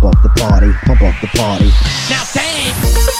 pump up the party, pump up the party. Now dance.